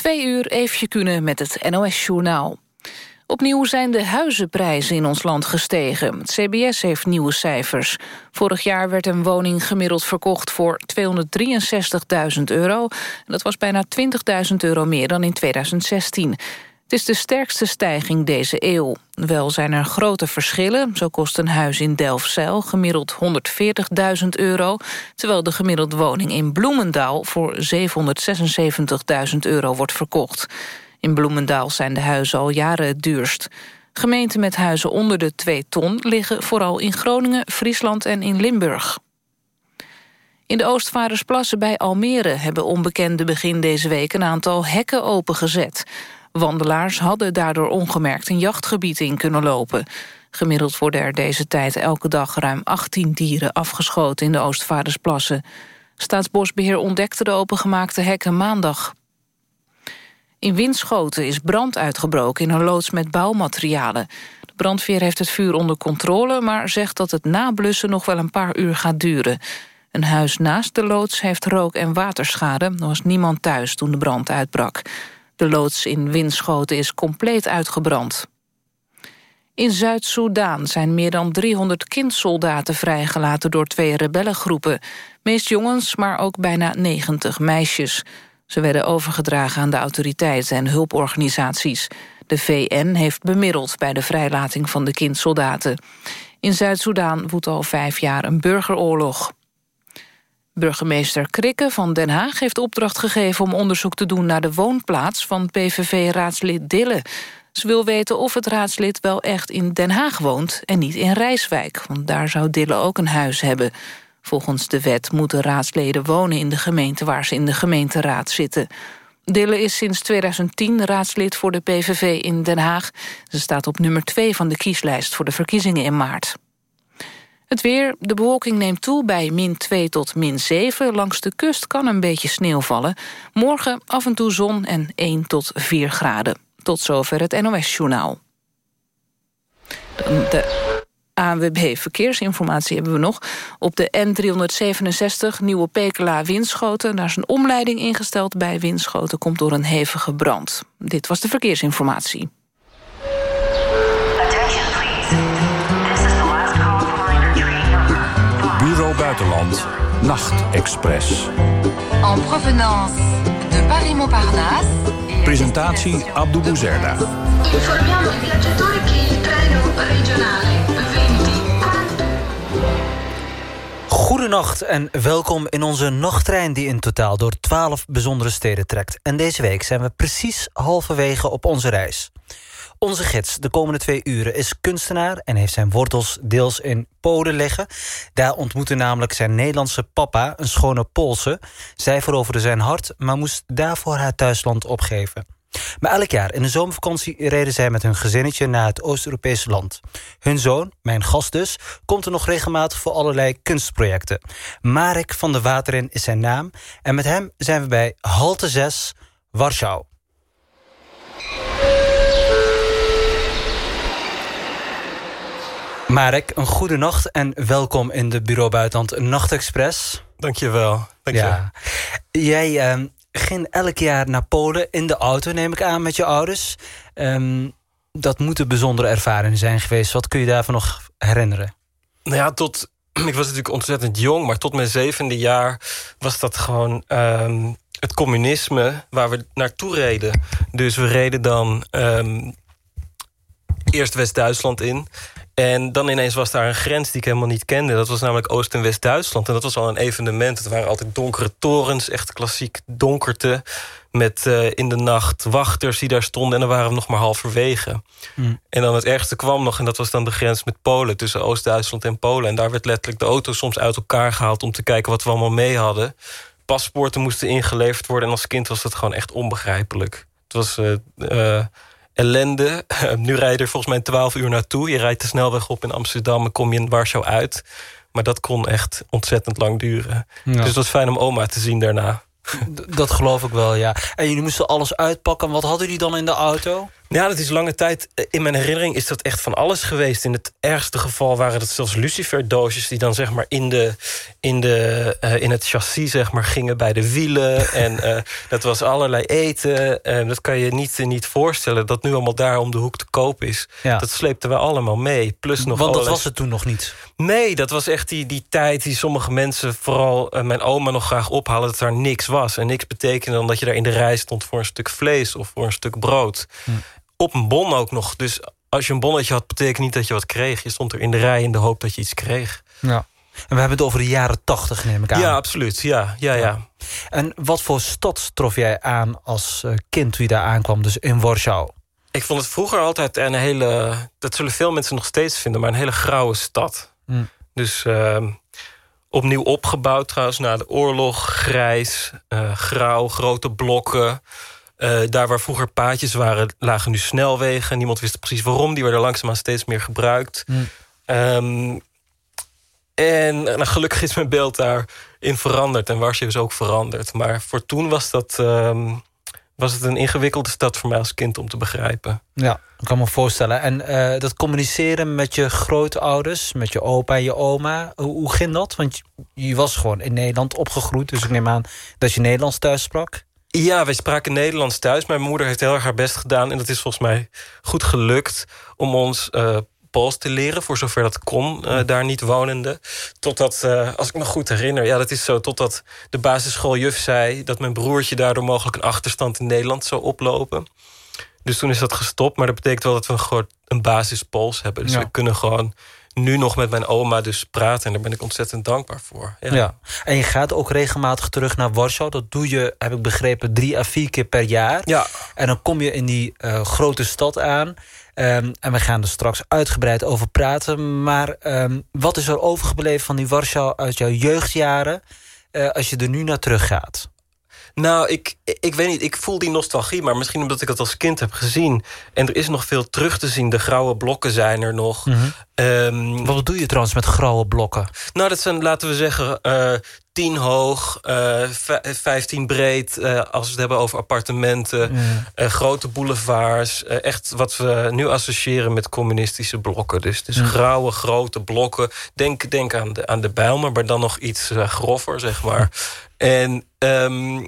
Twee uur Eefje Kunnen met het NOS-journaal. Opnieuw zijn de huizenprijzen in ons land gestegen. Het CBS heeft nieuwe cijfers. Vorig jaar werd een woning gemiddeld verkocht voor 263.000 euro. Dat was bijna 20.000 euro meer dan in 2016. Het is de sterkste stijging deze eeuw. Wel zijn er grote verschillen. Zo kost een huis in Delfzijl gemiddeld 140.000 euro... terwijl de gemiddelde woning in Bloemendaal voor 776.000 euro wordt verkocht. In Bloemendaal zijn de huizen al jaren het duurst. Gemeenten met huizen onder de 2 ton liggen vooral in Groningen, Friesland en in Limburg. In de Oostvaardersplassen bij Almere hebben onbekenden begin deze week een aantal hekken opengezet. Wandelaars hadden daardoor ongemerkt een jachtgebied in kunnen lopen. Gemiddeld worden er deze tijd elke dag ruim 18 dieren afgeschoten in de Oostvaardersplassen. Staatsbosbeheer ontdekte de opengemaakte hekken maandag. In Winschoten is brand uitgebroken in een loods met bouwmaterialen. De brandweer heeft het vuur onder controle... maar zegt dat het nablussen nog wel een paar uur gaat duren. Een huis naast de loods heeft rook- en waterschade. Er was niemand thuis toen de brand uitbrak. De loods in Winschoten is compleet uitgebrand. In Zuid-Soedan zijn meer dan 300 kindsoldaten vrijgelaten door twee rebellengroepen. Meest jongens, maar ook bijna 90 meisjes. Ze werden overgedragen aan de autoriteiten en hulporganisaties. De VN heeft bemiddeld bij de vrijlating van de kindsoldaten. In Zuid-Soedan woedt al vijf jaar een burgeroorlog. Burgemeester Krikke van Den Haag heeft opdracht gegeven... om onderzoek te doen naar de woonplaats van PVV-raadslid Dille. Ze wil weten of het raadslid wel echt in Den Haag woont... en niet in Rijswijk, want daar zou Dille ook een huis hebben. Volgens de wet moeten raadsleden wonen in de gemeente... waar ze in de gemeenteraad zitten. Dille is sinds 2010 raadslid voor de PVV in Den Haag. Ze staat op nummer 2 van de kieslijst voor de verkiezingen in maart. Het weer, de bewolking neemt toe bij min 2 tot min 7. Langs de kust kan een beetje sneeuw vallen. Morgen af en toe zon en 1 tot 4 graden. Tot zover het NOS-journaal. De ANWB Verkeersinformatie hebben we nog. Op de N367 Nieuwe Pekela Winschoten. Daar is een omleiding ingesteld bij Winschoten. Komt door een hevige brand. Dit was de verkeersinformatie. Buitenland. Nachtexpress. En provenance de Paris-Montparnasse. Presentatie Abdou Bouzerda. Informiamo i viaggiatori che il treno regionale 20 Goedenacht en welkom in onze nachttrein die in totaal door 12 bijzondere steden trekt. En deze week zijn we precies halverwege op onze reis. Onze gids de komende twee uren is kunstenaar... en heeft zijn wortels deels in Polen liggen. Daar ontmoette namelijk zijn Nederlandse papa een schone Poolse. Zij veroverde zijn hart, maar moest daarvoor haar thuisland opgeven. Maar elk jaar in de zomervakantie reden zij met hun gezinnetje naar het Oost-Europese land. Hun zoon, mijn gast dus, komt er nog regelmatig voor allerlei kunstprojecten. Marek van de Waterin is zijn naam en met hem zijn we bij Halte 6, Warschau. Marek, een goede nacht en welkom in de Bureau Buitenland Nachtexpress. Dankjewel. Dankjewel. Ja. Jij uh, ging elk jaar naar Polen in de auto, neem ik aan, met je ouders. Um, dat moeten bijzondere ervaringen zijn geweest. Wat kun je daarvan nog herinneren? Nou ja, tot... Ik was natuurlijk ontzettend jong, maar tot mijn zevende jaar was dat gewoon... Um, het communisme waar we naartoe reden. Dus we reden dan eerst West-Duitsland in. En dan ineens was daar een grens die ik helemaal niet kende. Dat was namelijk Oost- en West-Duitsland. En dat was al een evenement. Het waren altijd donkere torens, echt klassiek donkerte. Met uh, in de nacht wachters die daar stonden. En dan waren we nog maar halverwege. Mm. En dan het ergste kwam nog, en dat was dan de grens met Polen... tussen Oost-Duitsland en Polen. En daar werd letterlijk de auto soms uit elkaar gehaald... om te kijken wat we allemaal mee hadden. Paspoorten moesten ingeleverd worden. En als kind was dat gewoon echt onbegrijpelijk. Het was... Uh, uh, ellende. nu rijd je er volgens mij 12 uur naartoe. Je rijdt de snelweg op in Amsterdam en kom je in Warschau uit. Maar dat kon echt ontzettend lang duren. Ja. Dus het was fijn om oma te zien daarna. D dat geloof ik wel, ja. En jullie moesten alles uitpakken. Wat hadden jullie dan in de auto? Ja, dat is lange tijd. eh, In mijn herinnering is dat echt van alles geweest. In het ergste geval waren dat zelfs luciferdoosjes... die dan zeg maar in, de, in, de, eh, in het chassis zeg maar, gingen bij de wielen. en eh, dat was allerlei eten. En dat kan je niet, niet voorstellen... dat nu allemaal daar om de hoek te koop is. Ja. Dat sleepten we allemaal mee. Plus nog Want dat was het toen nog niet. Nee, dat was echt die, die tijd die sommige mensen... vooral mijn oma nog graag ophalen... dat daar niks was. En niks betekende dan dat je daar in de rij stond... voor een stuk vlees of voor een stuk brood. Op een bon ook nog. Dus als je een bonnetje had, betekent niet dat je wat kreeg. Je stond er in de rij in de hoop dat je iets kreeg. Ja. En we hebben het over de jaren tachtig, neem ik aan. Ja, absoluut. Ja, ja, ja. En wat voor stad trof jij aan als eh, kind je daar aankwam, dus in Warschau? Ik vond het vroeger altijd een hele... dat zullen veel mensen nog steeds vinden... maar een hele grauwe stad. Hmm. Dus ehm, opnieuw opgebouwd trouwens na de oorlog. Grijs, eh, grauw, grote blokken. Eh, daar waar vroeger paadjes waren, lagen nu snelwegen. Niemand wist precies waarom. Die werden langzaamaan steeds meer gebruikt. Hmm. Ehm, en nou, gelukkig is mijn beeld daarin veranderd. En Warschau is ook veranderd. Maar voor toen was, dat, ehm, was het een ingewikkelde stad voor mij als kind om te begrijpen. Ja, ik kan me voorstellen. En eh, dat communiceren met je grootouders, met je opa en je oma, hoe, hoe ging dat? Want je, je was gewoon in Nederland opgegroeid, dus ik neem aan dat je Nederlands thuis sprak. Ja, wij spraken Nederlands thuis. Mijn moeder heeft heel erg haar best gedaan. En dat is volgens mij goed gelukt om ons eh Pools te leren. Voor zover dat kon, eh, daar niet wonende. Totdat, eh, als ik me goed herinner... ja, dat is zo, totdat de basisschooljuf zei... dat mijn broertje daardoor mogelijk een achterstand in Nederland zou oplopen. Dus toen is dat gestopt. Maar dat betekent wel dat we een, groot, een basis Pools hebben. Dus Ja. we kunnen gewoon nu nog met mijn oma dus praten. En daar ben ik ontzettend dankbaar voor. Ja. En je gaat ook regelmatig terug naar Warschau. Dat doe je, heb ik begrepen, drie à vier keer per jaar. Ja. En dan kom je in die eh, grote stad aan. Ehm, en we gaan er straks uitgebreid over praten. Maar ehm, wat is er overgebleven van die Warschau uit jouw jeugdjaren... eh, als je er nu naar terug gaat? Nou, ik, ik weet niet, ik voel die nostalgie... maar misschien omdat ik het als kind heb gezien. En er is nog veel terug te zien. De grauwe blokken zijn er nog. Ehm, Wat bedoel je trouwens met grauwe blokken? nou, dat zijn, laten we zeggen, eh 10 hoog, eh, vij- 15 breed... eh, als we het hebben over appartementen, eh, grote boulevards. eh, echt wat we nu associëren met communistische blokken. Dus, dus grauwe, grote blokken. Denk, denk aan, de, aan de Bijlmer, maar dan nog iets eh, groffer, zeg maar. En, ehm,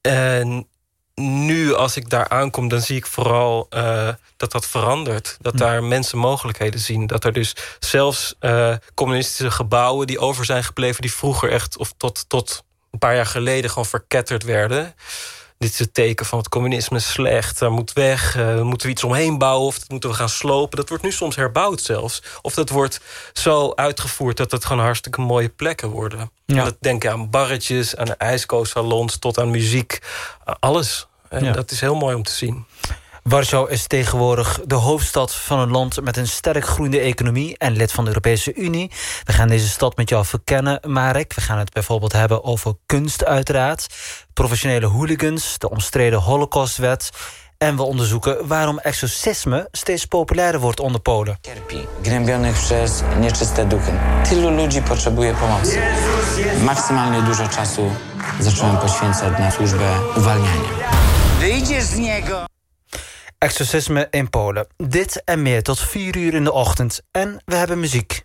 en nu, als ik daar aankom, dan zie ik vooral eh, dat dat verandert. Dat daar mensen mogelijkheden zien. Dat er dus zelfs eh, communistische gebouwen die over zijn gebleven... die vroeger echt, of tot, tot een paar jaar geleden, gewoon verketterd werden. Dit is het teken van het communisme is slecht. Daar moet weg. eh, moeten we iets omheen bouwen of dat moeten we gaan slopen. Dat wordt nu soms herbouwd zelfs. Of dat wordt zo uitgevoerd dat het gewoon hartstikke mooie plekken worden. Ja. En dat denk je aan barretjes, aan ijskoossalons... tot aan muziek, alles. En Ja. dat is heel mooi om te zien. Warschau is tegenwoordig de hoofdstad van een land met een sterk groeiende economie en lid van de Europese Unie. We gaan deze stad met jou verkennen, Marek. We gaan het bijvoorbeeld hebben over kunst uiteraard, professionele hooligans, de omstreden holocaustwet. En we onderzoeken waarom exorcisme steeds populairder wordt onder Polen. cierpi, gnębionych przez nieczyste duchy. Tylu ludzi potrzebuje pomocy. Maksymalnie dużo czasu zacząłem poświęcać na służbę uwalniania. Wyjdziesz z niego! Exorcisme in Polen. Dit en meer tot 4 uur in de ochtend. En we hebben muziek.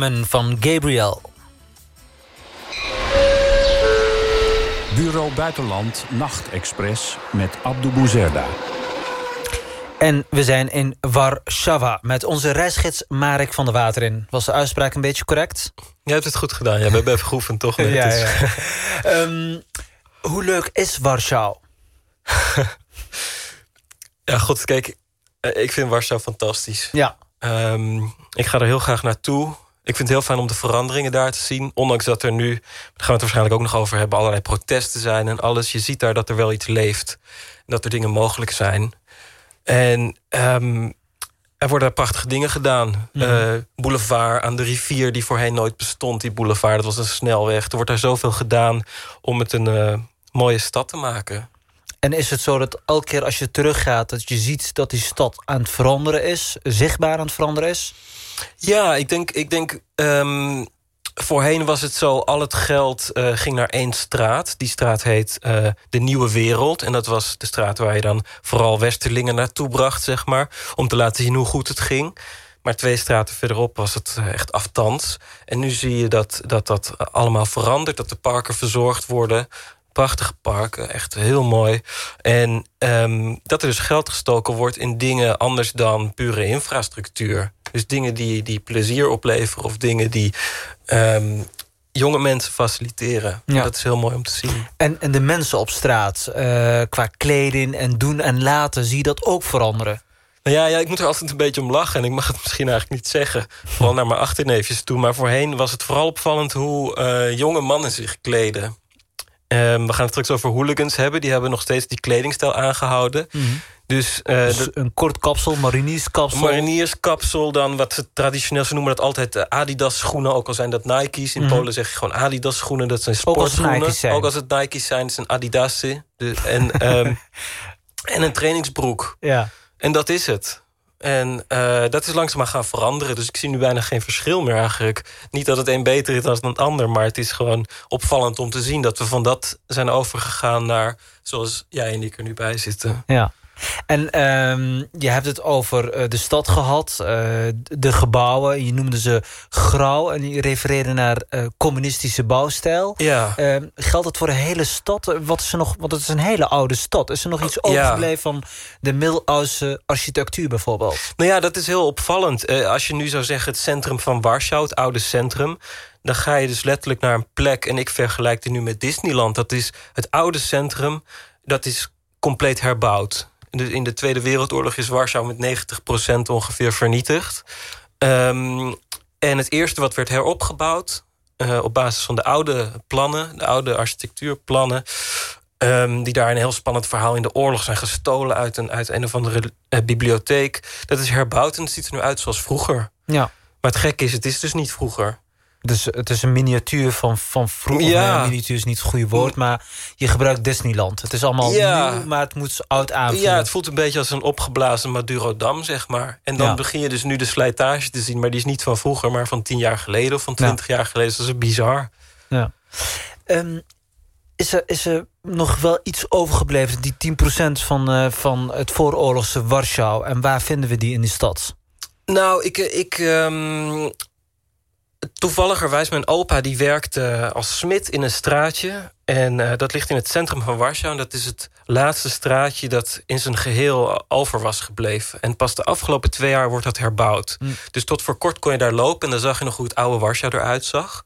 Woman van Gabriel. Bureau Buitenland Nachtexpress met Abdou Bouzerda. En we zijn in Warszawa met onze reisgids Marek van der Water in. Was de uitspraak een beetje correct? Je hebt het goed gedaan. Ja, we hebben even geoefend, toch? Ja, ja. Ehm, hoe leuk is Warschau? Ja, god, kijk, eh, ik vind Warschau fantastisch. Ja. Ehm, ik ga er heel graag naartoe. Ik vind het heel fijn om de veranderingen daar te zien. Ondanks dat er nu, daar gaan we het waarschijnlijk ook nog over hebben... allerlei protesten zijn en alles. Je ziet daar dat er wel iets leeft. En dat er dingen mogelijk zijn. En ehm, er worden daar prachtige dingen gedaan. Eh, boulevard aan de rivier die voorheen nooit bestond. Die boulevard, dat was een snelweg. Er wordt daar zoveel gedaan om het een eh, mooie stad te maken. En is het zo dat elke keer als je teruggaat... dat je ziet dat die stad aan het veranderen is? Zichtbaar aan het veranderen is? Ja, ik denk, ik denk ehm, voorheen was het zo, al het geld eh, ging naar één straat. Die straat heet eh, de Nieuwe Wereld. En dat was de straat waar je dan vooral Westerlingen naartoe bracht, zeg maar. Om te laten zien hoe goed het ging. Maar twee straten verderop was het eh, echt aftans. En nu zie je dat, dat dat allemaal verandert. Dat de parken verzorgd worden. Prachtige parken, echt heel mooi. En ehm, dat er dus geld gestoken wordt in dingen anders dan pure infrastructuur. Dus dingen die, die plezier opleveren of dingen die ehm, jonge mensen faciliteren. Ja. Dat is heel mooi om te zien. En, en de mensen op straat, eh, qua kleding en doen en laten... zie je dat ook veranderen? Nou ja, ja, ik moet er altijd een beetje om lachen. En ik mag het misschien eigenlijk niet zeggen. Vooral naar mijn achterneefjes toe. Maar voorheen was het vooral opvallend hoe eh, jonge mannen zich kleden. Ehm, we gaan het straks over hooligans hebben. Die hebben nog steeds die kledingstijl aangehouden. Dus, eh, Dus een kort kapsel, marinierskapsel. marinierskapsel, dan wat ze traditioneel... ze noemen dat altijd eh, Adidas schoenen. Ook al zijn dat Nike's. In Mhm. Polen zeg je gewoon Adidas schoenen. Dat zijn Ook sportschoenen. Zijn. Ook als het Nike's zijn. Het zijn Adidas. En, ehm, en een trainingsbroek. Ja. En dat is het. En eh, dat is langzaam gaan veranderen. Dus ik zie nu bijna geen verschil meer eigenlijk. Niet dat het een beter is dan het ander... maar het is gewoon opvallend om te zien... dat we van dat zijn overgegaan naar zoals jij en ik er nu bij zitten. Ja. En ehm, je hebt het over eh, de stad gehad, eh, de gebouwen. Je noemde ze grauw en je refereerde naar eh, communistische bouwstijl. Ja. Ehm, geldt het voor de hele stad? Wat is er nog? Want het is een hele oude stad. Is er nog iets ja. overgebleven van de middeleeuwse architectuur bijvoorbeeld? Nou ja, dat is heel opvallend. Als je nu zou zeggen het centrum van Warschau, het oude centrum... dan ga je dus letterlijk naar een plek... en ik vergelijk het nu met Disneyland. Dat is het oude centrum, dat is compleet herbouwd. Dus in de Tweede Wereldoorlog is Warschau met 90% ongeveer vernietigd. Ehm, en het eerste wat werd heropgebouwd... eh, op basis van de oude plannen, de oude architectuurplannen... Ehm, die daar een heel spannend verhaal in de oorlog zijn gestolen... uit een, uit een of andere eh, bibliotheek. Dat is herbouwd en het ziet er nu uit zoals vroeger. Ja. Maar het gekke is, het is dus niet vroeger. Dus het is een miniatuur van, van vroeger. Ja. Nee, miniatuur is niet het goede woord, maar je gebruikt Disneyland. Het is allemaal Ja. nieuw, maar het moet oud aanvoelen. Ja, het voelt een beetje als een opgeblazen Madurodam, zeg maar. En dan Ja. begin je dus nu de slijtage te zien... maar die is niet van vroeger, maar van tien jaar geleden... of van twintig jaar geleden. Dat is bizar. Ja. Ehm, is, er, is er nog wel iets overgebleven, die 10% van, eh, van het vooroorlogse Warschau? En waar vinden we die in die stad? Nou, ik... ik ehm, toevalligerwijs, mijn opa die werkte als smid in een straatje. En eh, dat ligt in het centrum van Warschau. En dat is het laatste straatje dat in zijn geheel over was gebleven. En pas de afgelopen twee jaar wordt dat herbouwd. Dus tot voor kort kon je daar lopen... en dan zag je nog hoe het oude Warschau eruit zag.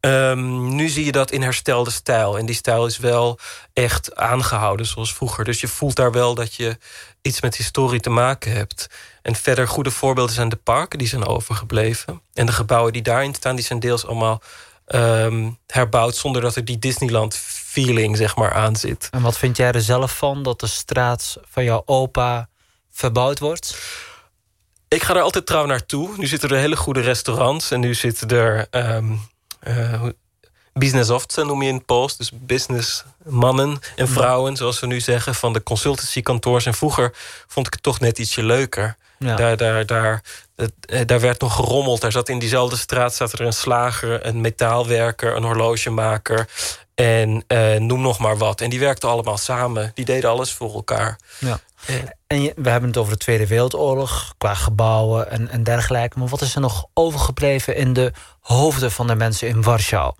Ehm, nu zie je dat in herstelde stijl. En die stijl is wel echt aangehouden zoals vroeger. Dus je voelt daar wel dat je iets met historie te maken hebt. En verder goede voorbeelden zijn de parken die zijn overgebleven. En de gebouwen die daarin staan, die zijn deels allemaal ehm, herbouwd... zonder dat er die Disneyland-feeling zeg maar, aan zit. En wat vind jij er zelf van dat de straat van jouw opa verbouwd wordt? Ik ga er altijd trouw naartoe. Nu zitten er hele goede restaurants en nu zitten er... Ehm, uh, businessowce noem je in het Pools. Dus businessmannen en vrouwen, zoals we nu zeggen... van de consultancykantoors. En vroeger vond ik het toch net ietsje leuker. Daar, daar, daar, eh, daar werd nog gerommeld. Daar zat in diezelfde straat zat er een slager, een metaalwerker... een horlogemaker en uh, noem nog maar wat. En die werkten allemaal samen. Die deden alles voor elkaar. Ja. En we hebben het over de Tweede Wereldoorlog... qua gebouwen en, en dergelijke. Maar wat is er nog overgebleven in de hoofden van de mensen in Warschau?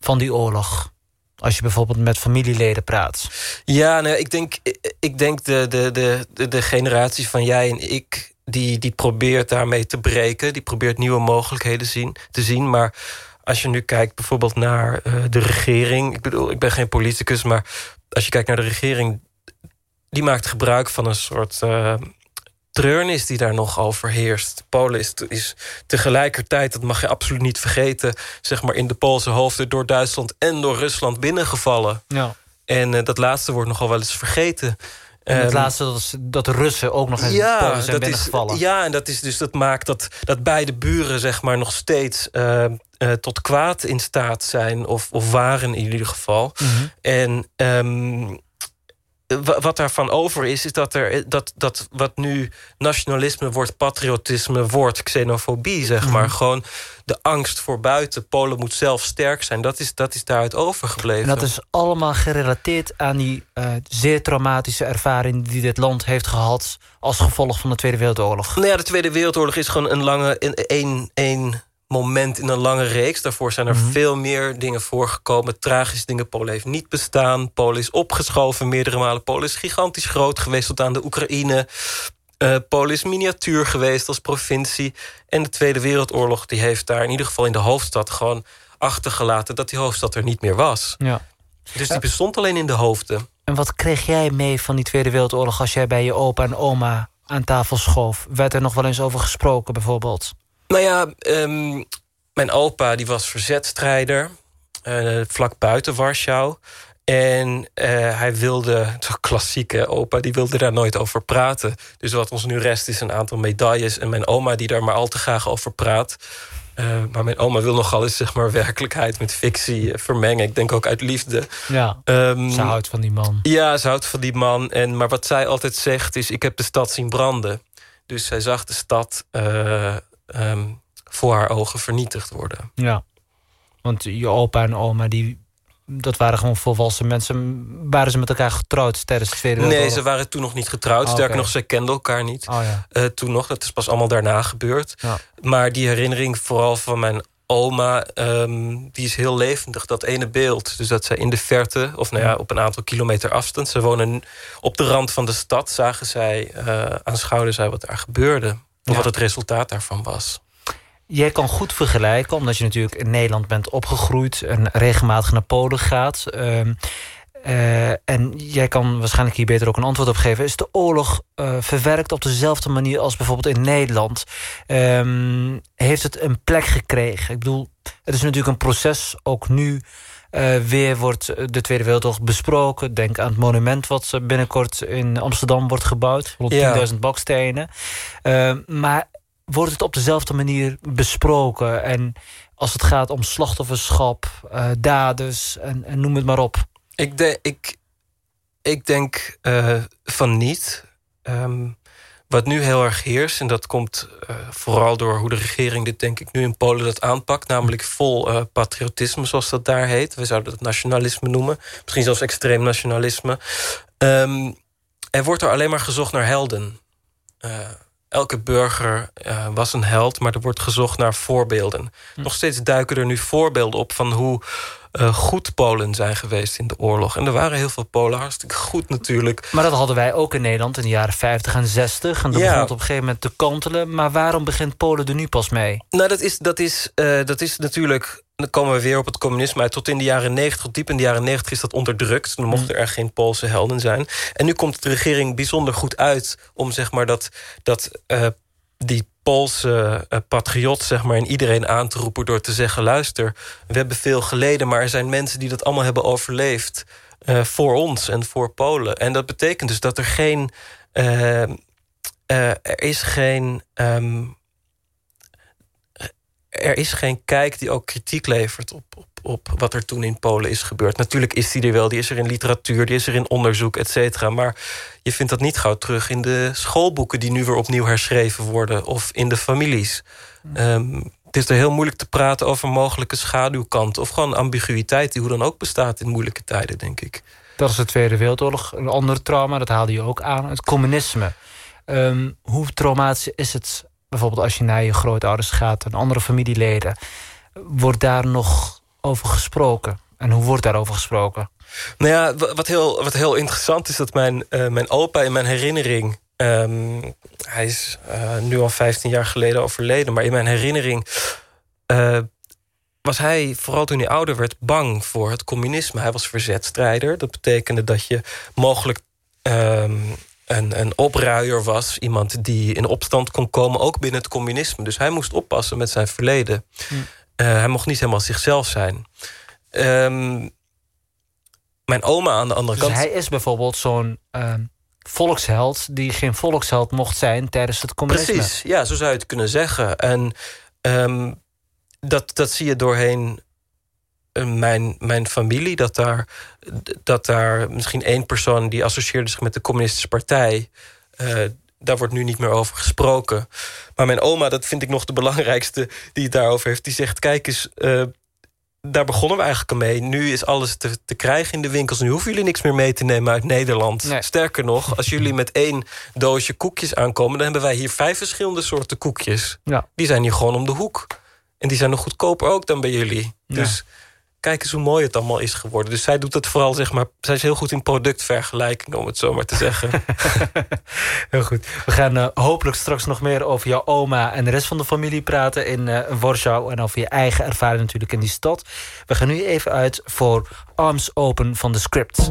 Van die oorlog? Als je bijvoorbeeld met familieleden praat. Ja, nou, ik denk, ik denk de, de, de, de generatie van jij en ik... Die, die probeert daarmee te breken. Die probeert nieuwe mogelijkheden zien, te zien. Maar als je nu kijkt bijvoorbeeld naar uh, de regering... ik bedoel, ik ben geen politicus... maar als je kijkt naar de regering die maakt gebruik van een soort uh, treurnis die daar nog over heerst. Polen is, is tegelijkertijd, dat mag je absoluut niet vergeten... zeg maar in de Poolse hoofden door Duitsland en door Rusland binnengevallen. Ja. En uh, dat laatste wordt nogal wel eens vergeten. En het um, laatste dat, is, dat de Russen ook nog eens ja, in Polen zijn dat binnengevallen. Is, ja, en dat, is dus, dat maakt dat, dat beide buren zeg maar, nog steeds... Uh, uh, tot kwaad in staat zijn, of, of waren in ieder geval. Mm -hmm. En... Um, wat daarvan over is, is dat, er, dat, dat wat nu nationalisme wordt, patriotisme wordt, xenofobie, zeg maar. Mm. Gewoon de angst voor buiten. Polen moet zelf sterk zijn. Dat is, dat is daaruit overgebleven. En dat is allemaal gerelateerd aan die uh, zeer traumatische ervaring... die dit land heeft gehad als gevolg van de Tweede Wereldoorlog. Nou ja, de Tweede Wereldoorlog is gewoon een lange... een, een moment in een lange reeks. Daarvoor zijn er Mhm. veel meer dingen voorgekomen. Tragische dingen. Polen heeft niet bestaan. Polen is opgeschoven meerdere malen. Polen is gigantisch groot geweest tot aan de Oekraïne. Eh Polen is miniatuur geweest als provincie. En de Tweede Wereldoorlog die heeft daar in ieder geval in de hoofdstad... gewoon achtergelaten dat die hoofdstad er niet meer was. Ja. Dus die bestond alleen in de hoofden. En wat kreeg jij mee van die Tweede Wereldoorlog... als jij bij je opa en oma aan tafel schoof? Werd er nog wel eens over gesproken bijvoorbeeld? Nou ja, um, mijn opa die was verzetstrijder. Uh, vlak buiten Warschau. En uh, hij wilde, toch klassieke opa, die wilde daar nooit over praten. Dus wat ons nu rest is een aantal medailles. En mijn oma die daar maar al te graag over praat. Uh, maar mijn oma wil nogal eens zeg maar, werkelijkheid met fictie vermengen. Ik denk ook uit liefde. Ja, um, ze houdt van die man. Ja, ze houdt van die man. En, maar wat zij altijd zegt is, ik heb de stad zien branden. Dus zij zag de stad um, voor haar ogen vernietigd worden. Ja, want je opa en oma, die, dat waren gewoon volwassen mensen. Waren ze met elkaar getrouwd tijdens de Tweede Wereldoorlog? Nee, ze waren toen nog niet getrouwd. Oh, Sterker nog, ze kenden elkaar niet. Oh, ja. uh, toen nog, dat is pas allemaal daarna gebeurd. Ja. Maar die herinnering, vooral van mijn oma, um, die is heel levendig. Dat ene beeld, dus dat zij in de verte... of nou ja, op een aantal kilometer afstand... ze wonen op de rand van de stad... zagen zij, uh, aanschouwden zij wat daar gebeurde. Ja. wat het resultaat daarvan was. Jij kan goed vergelijken, omdat je natuurlijk in Nederland bent opgegroeid... en regelmatig naar Polen gaat. Uh, uh, en jij kan waarschijnlijk hier beter ook een antwoord op geven. Is de oorlog uh, verwerkt op dezelfde manier als bijvoorbeeld in Nederland? Um, heeft het een plek gekregen? Ik bedoel, het is natuurlijk een proces, ook nu... Uh, weer wordt de Tweede Wereldoorlog besproken. Denk aan het monument wat binnenkort in Amsterdam wordt gebouwd. 110.000 ja. bakstenen. Uh, maar wordt het op dezelfde manier besproken? En als het gaat om slachtofferschap, uh, daders en, en, noem het maar op. Ik, de, ik, ik denk van niet. Um, wat nu heel erg heerst, en dat komt uh, vooral door hoe de regering dit denk ik nu in Polen dat aanpakt, namelijk vol uh, patriotisme, zoals dat daar heet. We zouden dat nationalisme noemen, misschien zelfs extreem nationalisme. Um, er wordt er alleen maar gezocht naar helden. Uh, elke burger was een held, maar er wordt gezocht naar voorbeelden. Hm. Nog steeds duiken er nu voorbeelden op van hoe uh, goed Polen zijn geweest in de oorlog. En er waren heel veel Polen hartstikke goed natuurlijk. Maar dat hadden wij ook in Nederland in de jaren 50 en 60. En dat begon op een gegeven moment te kantelen. Maar waarom begint Polen er nu pas mee? Nou, dat is, dat is, uh, dat is natuurlijk dan komen we weer op het communisme uit. Tot in de jaren 90, tot diep in de jaren 90 is dat onderdrukt. Dan mochten er geen Poolse helden zijn. En nu komt de regering bijzonder goed uit... om zeg maar dat, dat uh, die Poolse uh, patriot zeg maar, in iedereen aan te roepen... door te zeggen, luister, we hebben veel geleden... maar er zijn mensen die dat allemaal hebben overleefd... Uh, voor ons en voor Polen. En dat betekent dus dat er geen... er is geen... Um, er is geen kijk die ook kritiek levert op, op wat er toen in Polen is gebeurd. Natuurlijk is die er wel, die is er in literatuur, die is er in onderzoek, et cetera. Maar je vindt dat niet gauw terug in de schoolboeken... die nu weer opnieuw herschreven worden, of in de families. Um, het is er heel moeilijk te praten over mogelijke schaduwkanten... of gewoon ambiguïteit die hoe dan ook bestaat in moeilijke tijden, denk ik. Dat is de Tweede Wereldoorlog. Een ander trauma, dat haalde je ook aan, het communisme. Um, hoe traumatisch is het bijvoorbeeld als je naar je grootouders gaat... en andere familieleden, wordt daar nog over gesproken? En hoe wordt daarover gesproken? Nou ja, wat heel, wat heel interessant is... dat mijn, uh, mijn opa in mijn herinnering... Um, hij is uh, nu al 15 jaar geleden overleden... maar in mijn herinnering... Uh, was hij, vooral toen hij ouder werd, bang voor het communisme. Hij was verzetstrijder. Dat betekende dat je mogelijk um, een, een opruier was. Iemand die in opstand kon komen, ook binnen het communisme. Dus hij moest oppassen met zijn verleden. Hm. Uh, hij mocht niet helemaal zichzelf zijn. Um, mijn oma aan de andere dus kant... hij is bijvoorbeeld zo'n uh, volksheld... die geen volksheld mocht zijn tijdens het communisme. Precies, ja, zo zou je het kunnen zeggen. En um, dat, dat zie je doorheen mijn, mijn familie, dat daar, dat daar misschien één persoon... die associeerde zich met de communistische partij... Uh, daar wordt nu niet meer over gesproken. Maar mijn oma, dat vind ik nog de belangrijkste die het daarover heeft... die zegt, kijk eens, uh, daar begonnen we eigenlijk mee. Nu is alles te, te krijgen in de winkels. Nu hoeven jullie niks meer mee te nemen uit Nederland. Nee. Sterker nog, als jullie met één doosje koekjes aankomen... dan hebben wij hier vijf verschillende soorten koekjes. Ja. Die zijn hier gewoon om de hoek. En die zijn nog goedkoper ook dan bij jullie. Ja. Dus kijk eens hoe mooi het allemaal is geworden. Dus zij doet het vooral, zeg maar... zij is heel goed in productvergelijking, om het zo maar te zeggen. heel goed. We gaan uh, hopelijk straks nog meer over jouw oma... en de rest van de familie praten in uh, Warschau... en over je eigen ervaring natuurlijk in die stad. We gaan nu even uit voor Arms Open van de Script.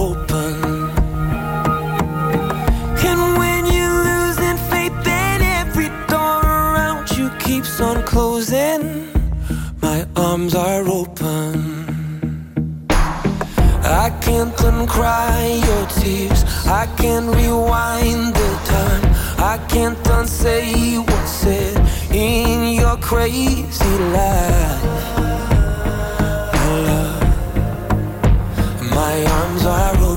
arms are open. I can't uncry your tears. I can't rewind the time. I can't unsay what's said in your crazy life. My love, my arms are open.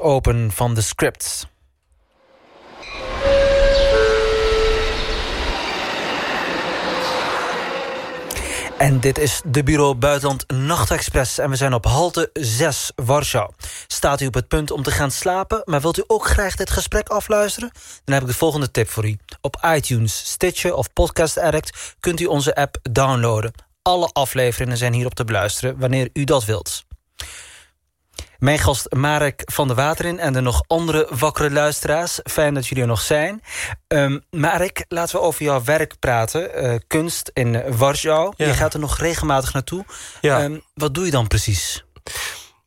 Open van The Scripts. En dit is de Bureau Buitenland Nachtexpress. En we zijn op halte 6 Warschau. Staat u op het punt om te gaan slapen... maar wilt u ook graag dit gesprek afluisteren? Dan heb ik de volgende tip voor u. Op iTunes, Stitcher of Podcast Addict... kunt u onze app downloaden. Alle afleveringen zijn hierop te beluisteren... wanneer u dat wilt. Mijn gast Marek van der Waterin en de nog andere wakkere luisteraars. Fijn dat jullie er nog zijn. Um, Marek, laten we over jouw werk praten. Uh, kunst in Warschau. Ja. Je gaat er nog regelmatig naartoe. Ja. Um, wat doe je dan precies?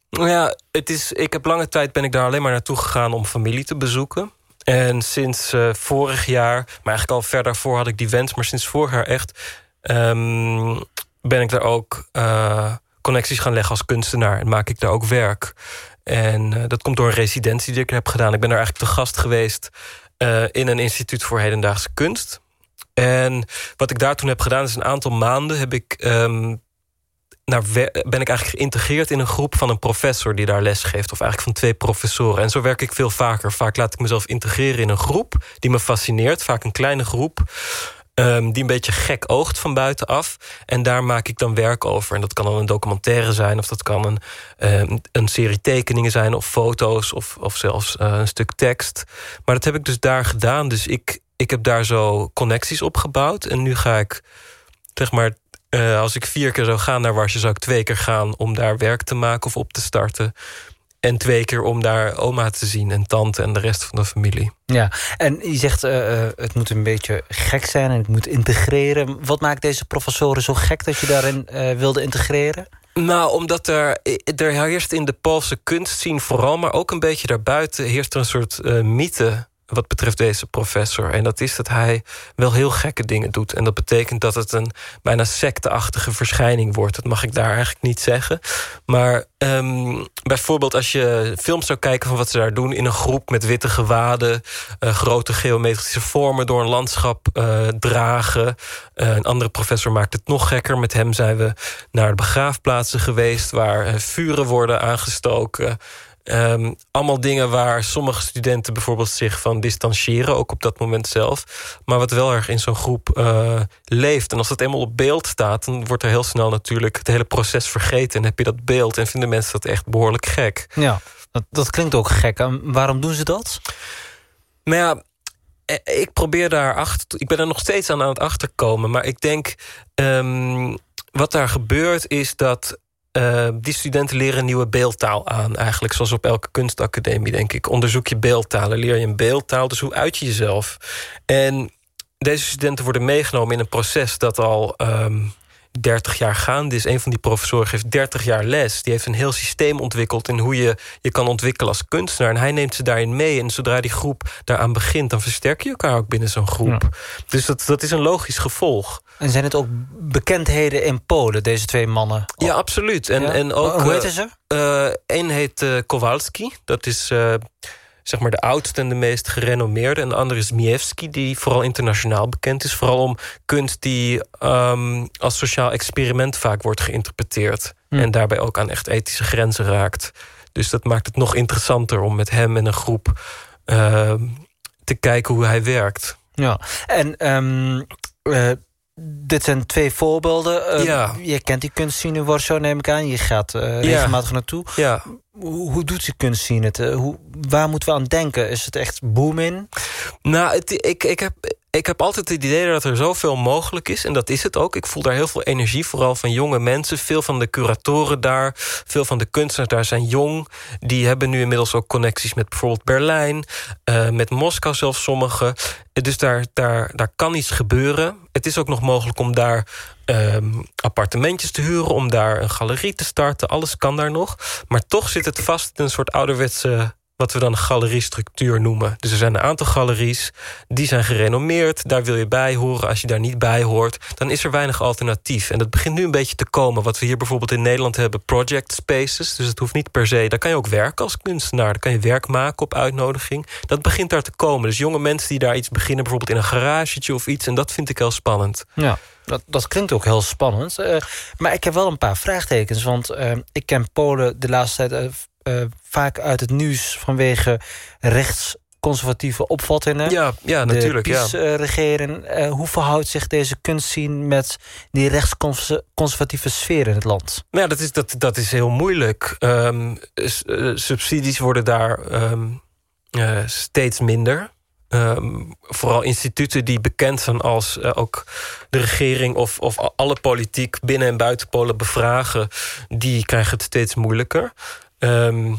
Nou ja, het is, ik heb lange tijd ben ik daar alleen maar naartoe gegaan om familie te bezoeken. En sinds uh, vorig jaar, maar eigenlijk al verder voor had ik die wens... maar sinds vorig jaar echt um, ben ik daar ook... Uh, connecties gaan leggen als kunstenaar. En maak ik daar ook werk. En uh, dat komt door een residentie die ik heb gedaan. Ik ben daar eigenlijk te gast geweest... Uh, in een instituut voor hedendaagse kunst. En wat ik daar toen heb gedaan... is een aantal maanden heb ik... Um, naar ben ik eigenlijk geïntegreerd in een groep van een professor... die daar les geeft, of eigenlijk van twee professoren. En zo werk ik veel vaker. Vaak laat ik mezelf integreren in een groep die me fascineert. Vaak een kleine groep. Um, die een beetje gek oogt van buitenaf. En daar maak ik dan werk over. En dat kan dan een documentaire zijn... of dat kan een, um, een serie tekeningen zijn... of foto's, of, of zelfs uh, een stuk tekst. Maar dat heb ik dus daar gedaan. Dus ik, ik heb daar zo connecties opgebouwd. En nu ga ik, zeg maar... Uh, als ik vier keer zou gaan naar Warschau... zou ik twee keer gaan om daar werk te maken of op te starten... En twee keer om daar oma te zien en tante en de rest van de familie. Ja, en je zegt uh, het moet een beetje gek zijn en het moet integreren. Wat maakt deze professoren zo gek dat je daarin uh, wilde integreren? Nou, omdat er, er heerst in de Poolse kunstzien vooral... maar ook een beetje daarbuiten heerst er een soort uh, mythe wat betreft deze professor. En dat is dat hij wel heel gekke dingen doet. En dat betekent dat het een bijna secteachtige verschijning wordt. Dat mag ik daar eigenlijk niet zeggen. Maar um, bijvoorbeeld als je films zou kijken van wat ze daar doen... in een groep met witte gewaden... Uh, grote geometrische vormen door een landschap uh, dragen. Uh, een andere professor maakt het nog gekker. Met hem zijn we naar de begraafplaatsen geweest... waar vuren worden aangestoken... Um, allemaal dingen waar sommige studenten bijvoorbeeld zich van distancieren, ook op dat moment zelf. Maar wat wel erg in zo'n groep uh, leeft. En als dat eenmaal op beeld staat, dan wordt er heel snel natuurlijk het hele proces vergeten. En heb je dat beeld en vinden mensen dat echt behoorlijk gek. Ja, dat, dat klinkt ook gek. En waarom doen ze dat? Nou ja, ik probeer daar achter. Ik ben er nog steeds aan aan het achterkomen. Maar ik denk, um, wat daar gebeurt is dat uh, die studenten leren een nieuwe beeldtaal aan. Eigenlijk zoals op elke kunstacademie, denk ik. Onderzoek je beeldtalen, leer je een beeldtaal. Dus hoe uit je jezelf? En deze studenten worden meegenomen in een proces... dat al um, 30 jaar gaande is. Een van die professoren geeft 30 jaar les. Die heeft een heel systeem ontwikkeld... in hoe je je kan ontwikkelen als kunstenaar. En hij neemt ze daarin mee. En zodra die groep daaraan begint... dan versterk je elkaar ook binnen zo'n groep. Ja. Dus dat, dat is een logisch gevolg. En zijn het ook bekendheden in Polen, deze twee mannen? Ja, absoluut. En, Ja? en ook, Hoe eh, heten ze? Eén heet eh, Kowalski. Dat is eh, zeg maar de oudste en de meest gerenommeerde. En de andere is Miewski, die vooral internationaal bekend is. Vooral om kunst die ehm, als sociaal experiment vaak wordt geïnterpreteerd. Hm. En daarbij ook aan echt ethische grenzen raakt. Dus dat maakt het nog interessanter om met hem en een groep... ehm, te kijken hoe hij werkt. Ja, en ehm, eh, dit zijn twee voorbeelden. Eh, Ja. Je kent die kunstscene in Warschau, neem ik aan. Je gaat eh, Ja. regelmatig naartoe. Ja, Hoe, hoe doet die kunstscene het? Eh, hoe, waar moeten we aan denken? Is het echt boom in? Nou, het, ik, ik, heb, ik heb altijd het idee dat er zoveel mogelijk is. En dat is het ook. Ik voel daar heel veel energie, vooral van jonge mensen. Veel van de curatoren daar, veel van de kunstenaars daar zijn jong. Die hebben nu inmiddels ook connecties met bijvoorbeeld Berlijn. eh, met Moskou zelfs sommigen. Dus daar, daar, daar kan iets gebeuren. Het is ook nog mogelijk om daar ehm, appartementjes te huren... om daar een galerie te starten. Alles kan daar nog. Maar toch zit het vast in een soort ouderwetse wat we dan galeriestructuur noemen. Dus er zijn een aantal galeries, die zijn gerenommeerd. Daar wil je bij horen. Als je daar niet bij hoort, dan is er weinig alternatief. En dat begint nu een beetje te komen. Wat we hier bijvoorbeeld in Nederland hebben, project spaces. Dus het hoeft niet per se... Daar kan je ook werken als kunstenaar. Daar kan je werk maken op uitnodiging. Dat begint daar te komen. Dus jonge mensen die daar iets beginnen... bijvoorbeeld in een garagetje of iets. En dat vind ik heel spannend. Ja, dat, dat klinkt ook heel spannend. Eh, maar ik heb wel een paar vraagtekens. Want eh, ik ken Polen de laatste tijd eh, vaak uit het nieuws... vanwege rechtsconservatieve opvattingen. Ja, ja natuurlijk. de ja. PiS-regering. Eh, hoe verhoudt zich deze kunstscene met die rechtsconservatieve sfeer in het land? Nou ja, dat is, dat, dat is heel moeilijk. Ehm, eh, subsidies worden daar ehm, eh, steeds minder. Ehm, vooral instituten die bekend zijn als eh, ook de regering... Of, of alle politiek binnen en buiten Polen bevragen... die krijgen het steeds moeilijker. Ehm,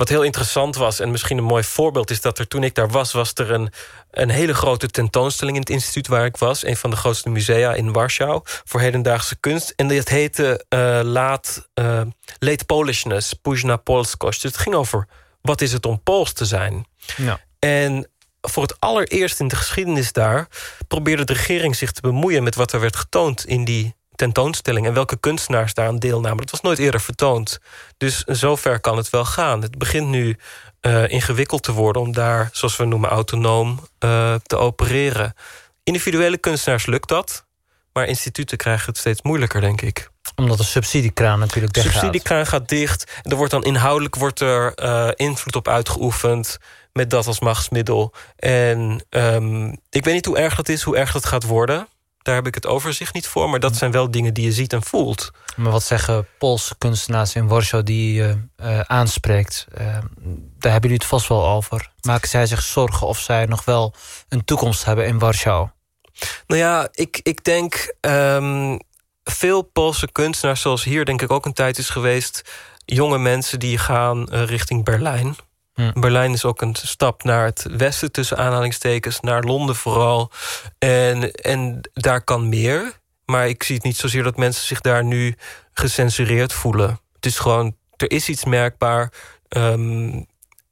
wat heel interessant was, en misschien een mooi voorbeeld... is dat er toen ik daar was, was er een, een hele grote tentoonstelling... in het instituut waar ik was. Een van de grootste musea in Warschau. Voor hedendaagse kunst. En dat heette eh, laat, eh, Late Polishness, Późna Polskość. Dus het ging over wat is het om Pools te zijn. Ja. En voor het allereerst in de geschiedenis daar... probeerde de regering zich te bemoeien met wat er werd getoond in die tentoonstelling... en welke kunstenaars daar aan deelnamen. Dat was nooit eerder vertoond. Dus zover kan het wel gaan. Het begint nu eh, ingewikkeld te worden om daar, zoals we noemen, autonoom eh, te opereren. Individuele kunstenaars lukt dat, maar instituten krijgen het steeds moeilijker, denk ik. Omdat de subsidiekraan natuurlijk De weggaat. subsidiekraan gaat dicht. Er wordt dan inhoudelijk wordt er, eh, invloed op uitgeoefend... met dat als machtsmiddel. En ehm, ik weet niet hoe erg dat is, hoe erg dat gaat worden. Daar heb ik het overzicht niet voor. Maar dat zijn wel dingen die je ziet en voelt. Maar wat zeggen Poolse kunstenaars in Warschau die je eh, aanspreekt? Eh, daar hebben jullie het vast wel over. Maken zij zich zorgen of zij nog wel een toekomst hebben in Warschau? Nou ja, ik, ik denk... ehm, veel Poolse kunstenaars, zoals hier denk ik ook een tijd is geweest... jonge mensen die gaan eh, richting Berlijn. Hm. Berlijn is ook een stap naar het westen, tussen aanhalingstekens... naar Londen vooral. En, en daar kan meer. Maar ik zie het niet zozeer dat mensen zich daar nu gecensureerd voelen. Het is gewoon, er is iets merkbaar... Ehm,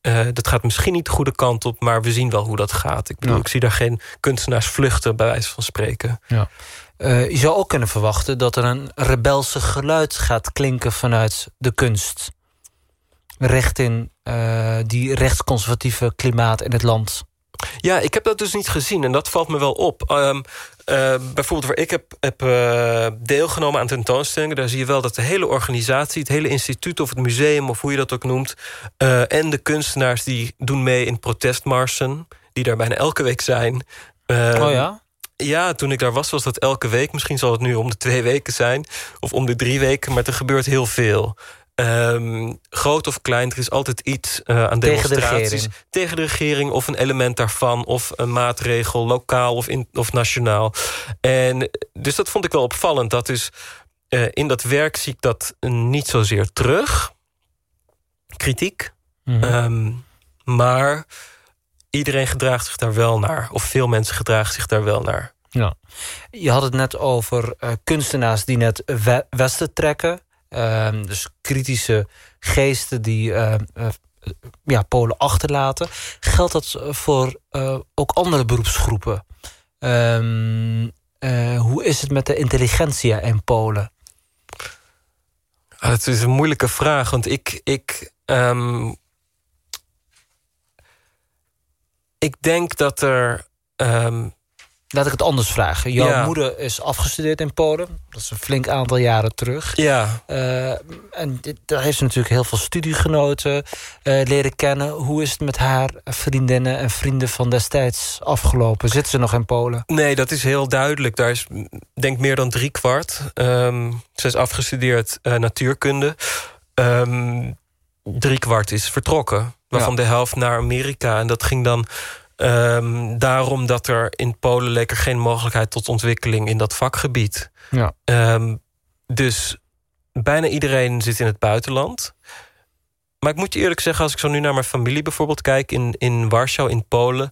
eh, dat gaat misschien niet de goede kant op, maar we zien wel hoe dat gaat. Ik bedoel, Ja. ik zie daar geen kunstenaars vluchten, bij wijze van spreken. Ja. Eh, je zou ook kunnen verwachten dat er een rebelse geluid gaat klinken vanuit de kunst. Richting eh, die rechtsconservatieve klimaat in het land. Ja, ik heb dat dus niet gezien en dat valt me wel op. Ehm, eh, bijvoorbeeld waar ik heb, heb eh, deelgenomen aan tentoonstellingen... daar zie je wel dat de hele organisatie, het hele instituut... of het museum, of hoe je dat ook noemt... eh, en de kunstenaars die doen mee in protestmarsen... die daar bijna elke week zijn. Ehm, oh ja? Ja, toen ik daar was, was dat elke week. Misschien zal het nu om de twee weken zijn. Of om de drie weken, maar er gebeurt heel veel. Ehm, groot of klein, er is altijd iets eh, aan Tegen de demonstraties. Tegen de regering of een element daarvan. Of een maatregel, lokaal of, in, of nationaal. En dus dat vond ik wel opvallend. Dat dus eh, in dat werk zie ik dat niet zozeer terug. Kritiek. Mhm. Ehm, maar iedereen gedraagt zich daar wel naar. Of veel mensen gedragen zich daar wel naar. Ja. Je had het net over eh, kunstenaars die net we- westen trekken. Ehm, dus kritische geesten die eh, eh, ja, Polen achterlaten. Geldt dat voor eh, ook andere beroepsgroepen? Ehm, eh, hoe is het met de intelligentsia in Polen? Ah, dat is een moeilijke vraag, want ik... ik ehm, ik denk dat er... ehm, Laat ik het anders vragen. Jouw Ja. moeder is afgestudeerd in Polen. Dat is een flink aantal jaren terug. ja, Eh, en dit, daar heeft ze natuurlijk heel veel studiegenoten eh, leren kennen. Hoe is het met haar vriendinnen en vrienden van destijds afgelopen? Zitten ze nog in Polen? Nee, dat is heel duidelijk. Daar is denk meer dan drie kwart. Ehm, ze is afgestudeerd eh, natuurkunde. Ehm drie kwart is vertrokken. Waarvan de helft naar Amerika. En dat ging dan ehm, daarom dat er in Polen leek er geen mogelijkheid tot ontwikkeling in dat vakgebied. Ja. Ehm, dus bijna iedereen zit in het buitenland. Maar ik moet je eerlijk zeggen, als ik zo nu naar mijn familie bijvoorbeeld kijk... in, in Warschau, in Polen...